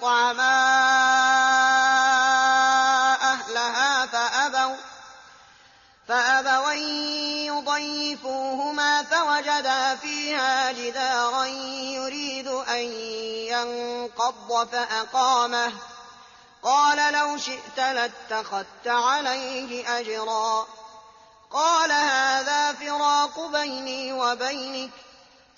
استطعما أهلها فأبوا أن يضيفوهما فوجدا فيها جدارا يريد أن ينقض فأقامه. قال لو شئت لاتخذت عليه أجرا. قال هذا فراق بيني وبينك.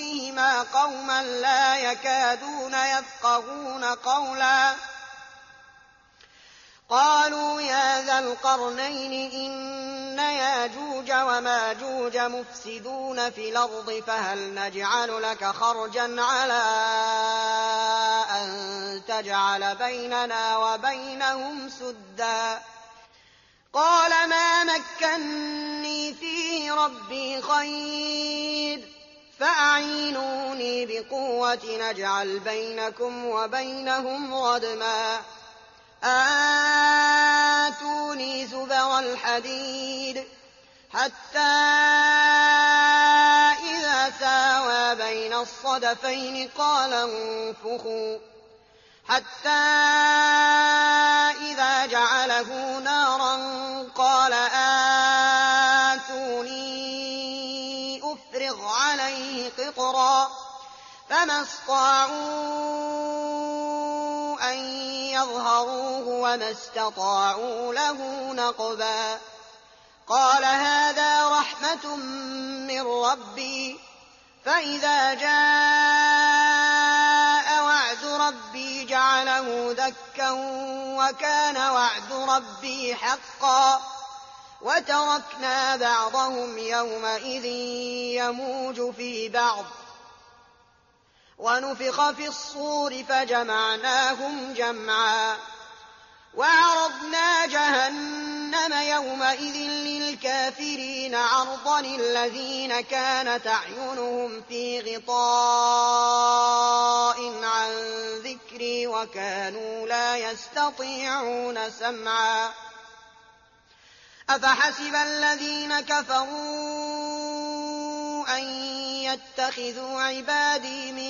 دونهما قوما لا يكادون يفقهون قولا قالوا يا ذا القرنين إن ياجوج وماجوج مفسدون في الأرض فهل نجعل لك خرجا على أن تجعل بيننا وبينهم سدا قال ما مكني فيه ربي خير فأعينوني بقوة نجعل بينكم وبينهم ردما. آتوني زبر الحديد حتى إذا ساوى بين الصدفين قال انفخوا. حتى استطاعوا أن يظهروه وما استطاعوا له نقبا قال هذا رحمة من ربي فإذا جاء وعد ربي جعله دكا وكان وعد ربي حقا وتركنا بعضهم يومئذ يموج في بعض ونفخ في الصور فجمعناهم جمعا وعرضنا جهنم يومئذ للكافرين عرضا الذين كانت أعينهم في غطاء عن ذكري وكانوا لا يستطيعون سمعا أفحسب الذين كفروا أن يتخذوا عبادي من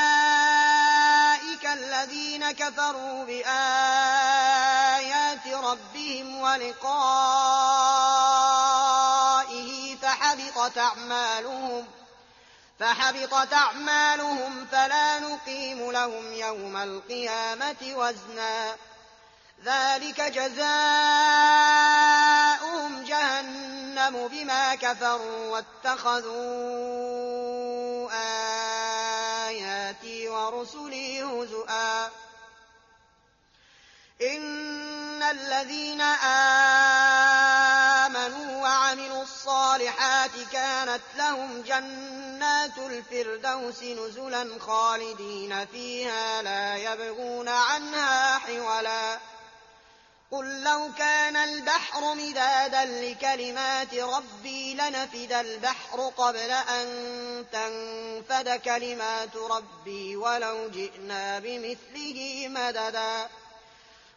كفروا بآيات ربهم ولقائه فحبطت أعمالهم فلا نقيم لهم يوم القيامة وزنا ذلك جزاؤهم جهنم بما كفروا واتخذوا آياتي ورسلي هزؤا إن الذين آمنوا وعملوا الصالحات كانت لهم جنات الفردوس نزلا خالدين فيها لا يبغون عنها حولا قل لو كان البحر مدادا لكلمات ربي لنفد البحر قبل أن تنفد كلمات ربي ولو جئنا بمثله مددا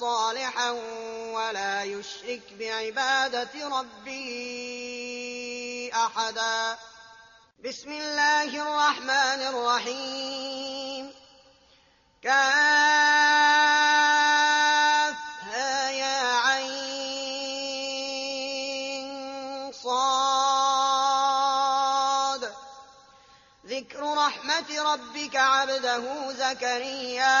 صالحا ولا يشرك بعبادة ربه أحدا بسم الله الرحمن الرحيم كافها يا عين صاد ذكر رحمة ربك عبده زكريا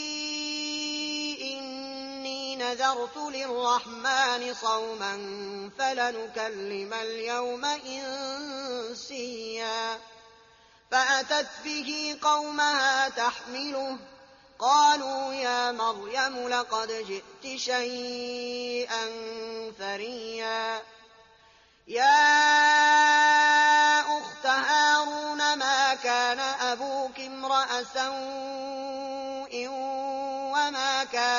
نذرت للرحمن صوما فلنكلم اليوم إنسيا. فأتت به قومها تحمله. قالوا يا مريم لقد جئت شيئا فريا. يا أخت هارون ما كان أبوك امرأ سوء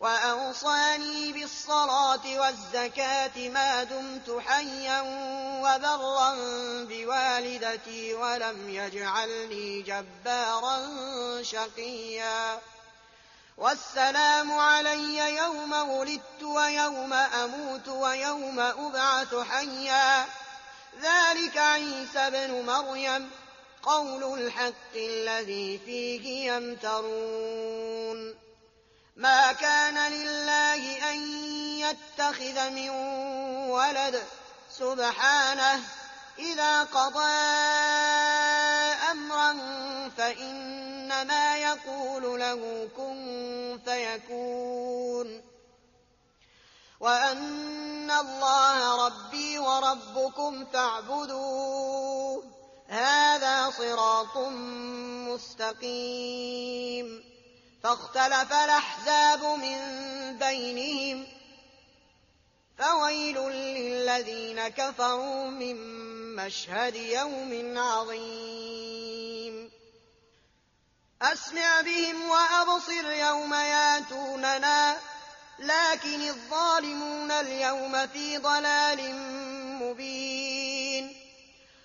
وأوصاني بالصلاة والزكاة ما دمت حيا وبرا بوالدتي ولم يجعلني جبارا شقيا. والسلام علي يوم ولدت ويوم أموت ويوم أبعث حيا. ذلك عيسى بن مريم قول الحق الذي فيه يمترون. ما كان لله أن يتخذ من ولد. سبحانه إِذَا قَضَىٰ أَمْرًا فَإِنَّمَا يَقُولُ لَهُ كُن فَيَكُونُ. وَأَنَّ اللَّهَ رَبِّي وَرَبُّكُمْ فَاعْبُدُوهُ ۚ. هَٰذَا صِرَاطٌ مُّسْتَقِيمٌ. فَاخْتَلَفَ الْأَحْزَابُ مِن بَيْنِهِمْ ۖ فَوَيْلٌ لِّلَّذِينَ كَفَرُوا مِن مَّشْهَدِ يَوْمٍ عَظِيمٍ. أَسْمِعْ بِهِمْ وَأَبْصِرْ يَوْمَ يَأْتُونَنَا لكن الظالمون اليوم في ضلال مبين.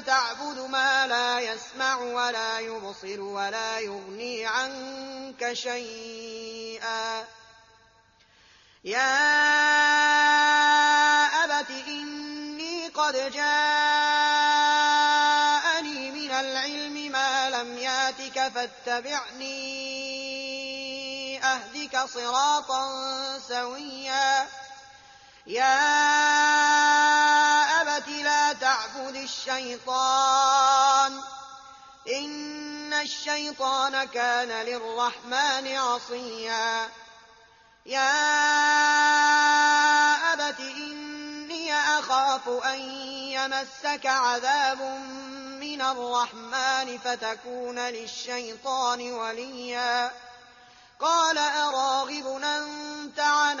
تعبد ما لا يسمع ولا يبصر ولا يغني عنك شيئا. يا أبت إني قد جاءني من العلم ما لم ياتك فاتبعني أهدك صراطا سويا. يا أبت لا تعبد الشيطان. إن الشيطان كان للرحمن عصيا. يا أبت إني أخاف أن يمسك عذاب من الرحمن فتكون للشيطان وليا. قال أراغب أنت عن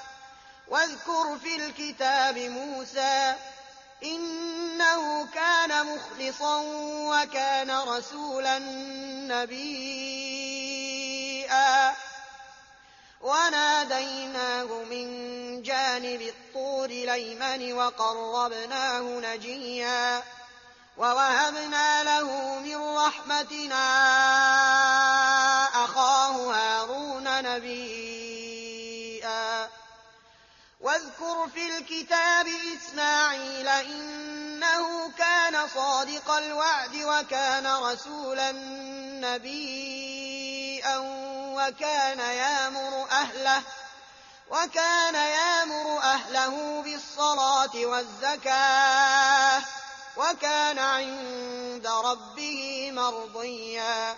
واذكر في الكتاب موسى إنه كان مخلصا وكان رسولا نبيا. وناديناه من جانب الطور ليمن وقربناه نجيا. ووهبنا له من رحمتنا أخاه هارون نبيا. واذكر في الكتاب إسماعيل إنه كان صادق الوعد وكان رسولا نبيا وكان يامر أهله وكان يامر أهله بالصلاة والزكاة وكان عند ربه مرضيا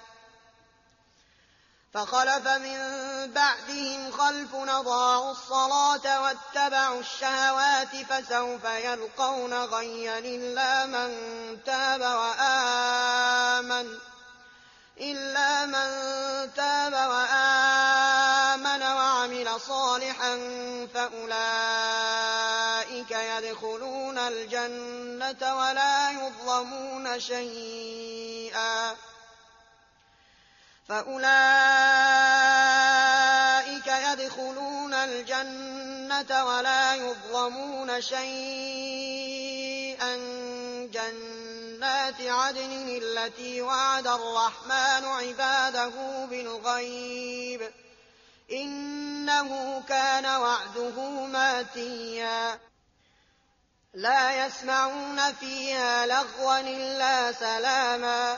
فخلف من بعدهم خلف نضاعوا الصلاة واتبعوا الشهوات فسوف يلقون غيا إلا من تاب وآمن. إلا من تاب وآمن وعمل صالحا فأولئك يدخلون الجنة ولا يظلمون شيئا. فأولئك يدخلون الجنة ولا يظلمون شيئا. جنات عدن التي وعد الرحمن عباده بالغيب. إنه كان وعده ماتيا. لا يسمعون فيها لغوا إلا سلاما.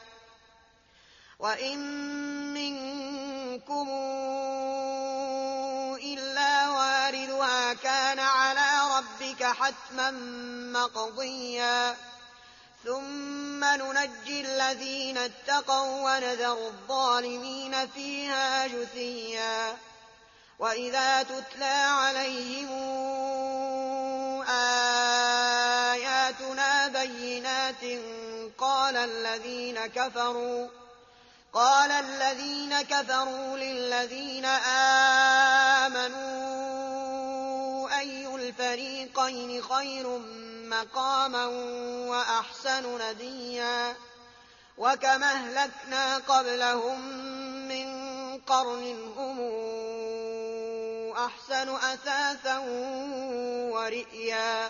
وإن منكم إلا واردها كان على ربك حتما مقضيا ثم ننجي الذين اتقوا ونذر الظالمين فيها جثيا وإذا تتلى عليهم آياتنا بينات قال الذين كفروا قال الذين كفروا للذين آمنوا أي الفريقين خير مقاما وأحسن نديا وكم أهلكنا قبلهم من قرن هم أحسن أثاثا ورئيا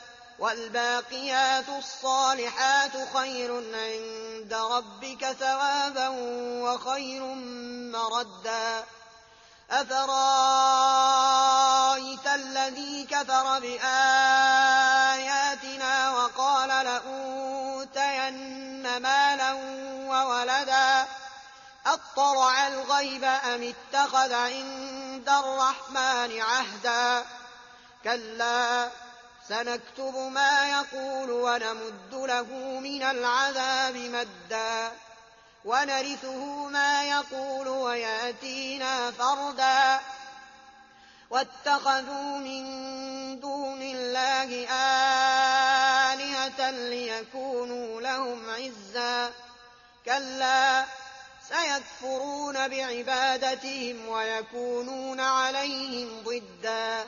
والباقيات الصالحات خير عند ربك ثوابا وخير مردا. أفرأيت الذي كفر بآياتنا وقال لأوتين مالا وولدا؟ أطلع الغيب أم اتخذ عند الرحمن عهدا؟ كلا سنكتب ما يقول ونمد له من العذاب مدا ونرثه ما يقول ويأتينا فردا واتخذوا من دون الله آلهة ليكونوا لهم عزا كلا سيكفرون بعبادتهم ويكونون عليهم ضدا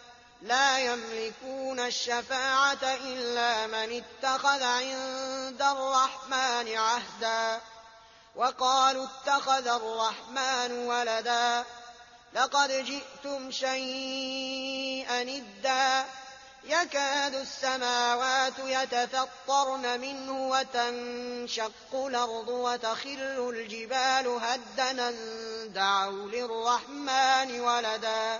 لا يملكون الشفاعة إلا من اتخذ عند الرحمن عهدا. وقالوا اتخذ الرحمن ولدا. لقد جئتم شيئا إدا. يكاد السماوات يتفطرن منه وتنشق الأرض وتخر الجبال هدنا دعوا للرحمن ولدا.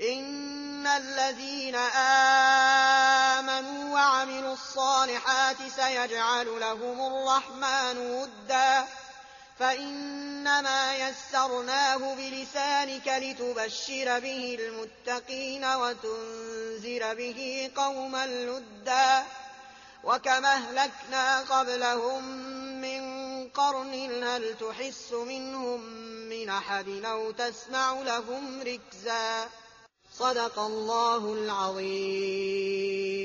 إن الذين آمنوا وعملوا الصالحات سيجعل لهم الرحمن ودا فإنما يسرناه بلسانك لتبشر به المتقين وتنذر به قوما لدا وكما اهلكنا قبلهم من قرن هل تحس منهم من أحد أو تسمع لهم ركزا صدق الله العظيم.